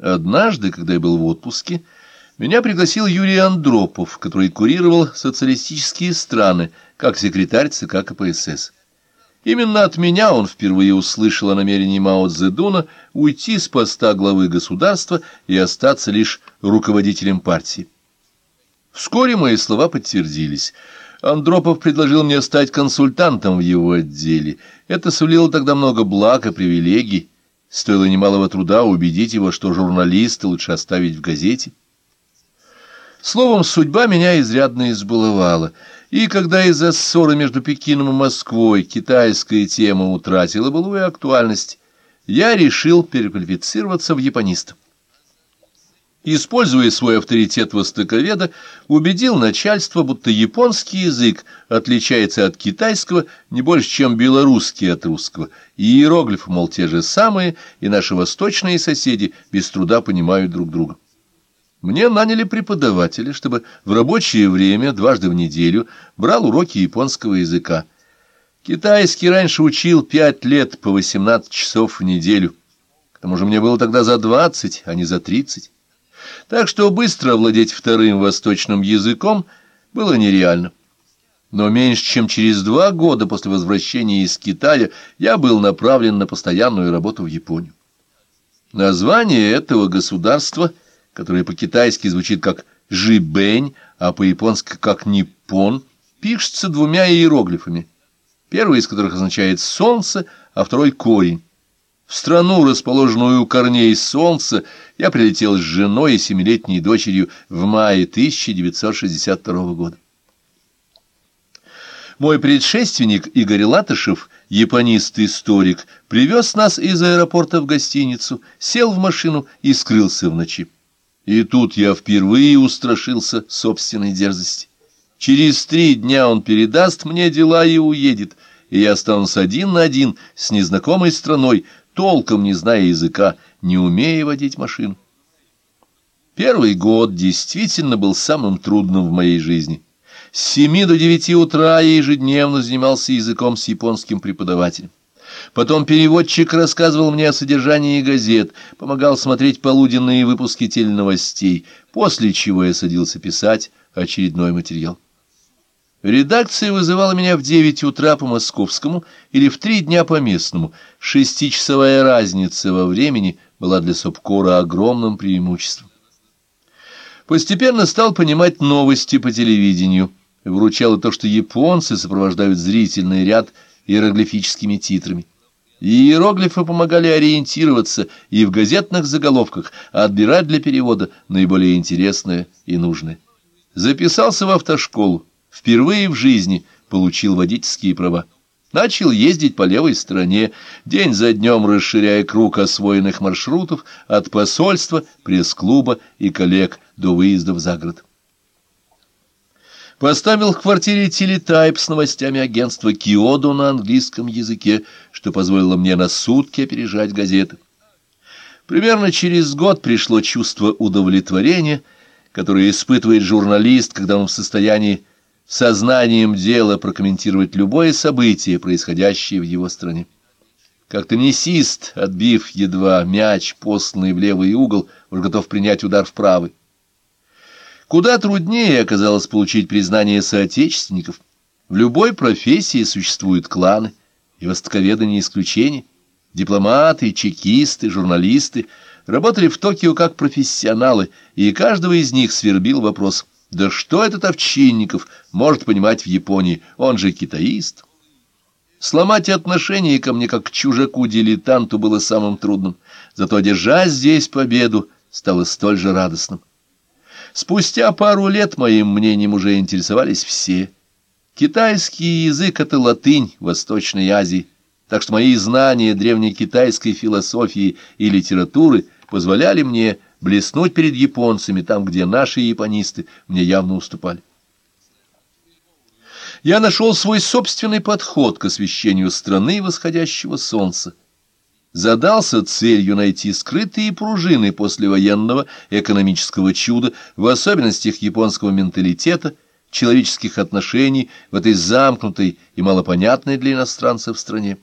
Однажды, когда я был в отпуске, меня пригласил Юрий Андропов, который курировал социалистические страны, как секретарь ЦК КПСС. Именно от меня он впервые услышал о намерении Мао Цзэдуна уйти с поста главы государства и остаться лишь руководителем партии. Вскоре мои слова подтвердились. Андропов предложил мне стать консультантом в его отделе. Это сулило тогда много благ и привилегий. Стоило немалого труда убедить его, что журналисты лучше оставить в газете. Словом, судьба меня изрядно избаловала, и когда из-за ссоры между Пекином и Москвой китайская тема утратила былую актуальность, я решил переквалифицироваться в япониста используя свой авторитет востоковеда, убедил начальство, будто японский язык отличается от китайского не больше, чем белорусский от русского, и иероглифы, мол, те же самые, и наши восточные соседи без труда понимают друг друга. Мне наняли преподавателя, чтобы в рабочее время дважды в неделю брал уроки японского языка. Китайский раньше учил пять лет по восемнадцать часов в неделю. К тому же мне было тогда за двадцать, а не за тридцать так что быстро овладеть вторым восточным языком было нереально. Но меньше чем через два года после возвращения из Китая я был направлен на постоянную работу в Японию. Название этого государства, которое по-китайски звучит как «жибэнь», а по-японски как «ниппон», пишется двумя иероглифами, первый из которых означает «солнце», а второй «корень». В страну, расположенную у корней солнца, я прилетел с женой и семилетней дочерью в мае 1962 года. Мой предшественник Игорь Латышев, японист-историк, привез нас из аэропорта в гостиницу, сел в машину и скрылся в ночи. И тут я впервые устрашился собственной дерзости. Через три дня он передаст мне дела и уедет, и я останусь один на один с незнакомой страной, толком не зная языка, не умея водить машину. Первый год действительно был самым трудным в моей жизни. С семи до девяти утра я ежедневно занимался языком с японским преподавателем. Потом переводчик рассказывал мне о содержании газет, помогал смотреть полуденные выпуски теленовостей, после чего я садился писать очередной материал. Редакция вызывала меня в девять утра по московскому или в три дня по местному. Шестичасовая разница во времени была для Собкора огромным преимуществом. Постепенно стал понимать новости по телевидению. Вручало то, что японцы сопровождают зрительный ряд иероглифическими титрами. Иероглифы помогали ориентироваться и в газетных заголовках, а отбирать для перевода наиболее интересное и нужное. Записался в автошколу впервые в жизни получил водительские права. Начал ездить по левой стороне, день за днем расширяя круг освоенных маршрутов от посольства, пресс-клуба и коллег до выездов за город. Поставил в квартире телетайп с новостями агентства Киоду на английском языке, что позволило мне на сутки опережать газеты. Примерно через год пришло чувство удовлетворения, которое испытывает журналист, когда он в состоянии сознанием дела прокомментировать любое событие, происходящее в его стране. Как теннисист, отбив едва мяч, посланный в левый угол, уже готов принять удар в правый. Куда труднее оказалось получить признание соотечественников. В любой профессии существуют кланы, и востоковеды не исключение. Дипломаты, чекисты, журналисты работали в Токио как профессионалы, и каждого из них свербил вопрос – да что этот Овчинников может понимать в Японии? Он же китаист. Сломать отношение ко мне как к чужаку-дилетанту было самым трудным, зато держать здесь победу стало столь же радостным. Спустя пару лет моим мнением уже интересовались все. Китайский язык — это латынь Восточной Азии, так что мои знания древнекитайской философии и литературы позволяли мне блеснуть перед японцами там, где наши японисты мне явно уступали. Я нашел свой собственный подход к освещению страны восходящего солнца. Задался целью найти скрытые пружины послевоенного экономического чуда, в особенностях японского менталитета, человеческих отношений в этой замкнутой и малопонятной для иностранцев стране.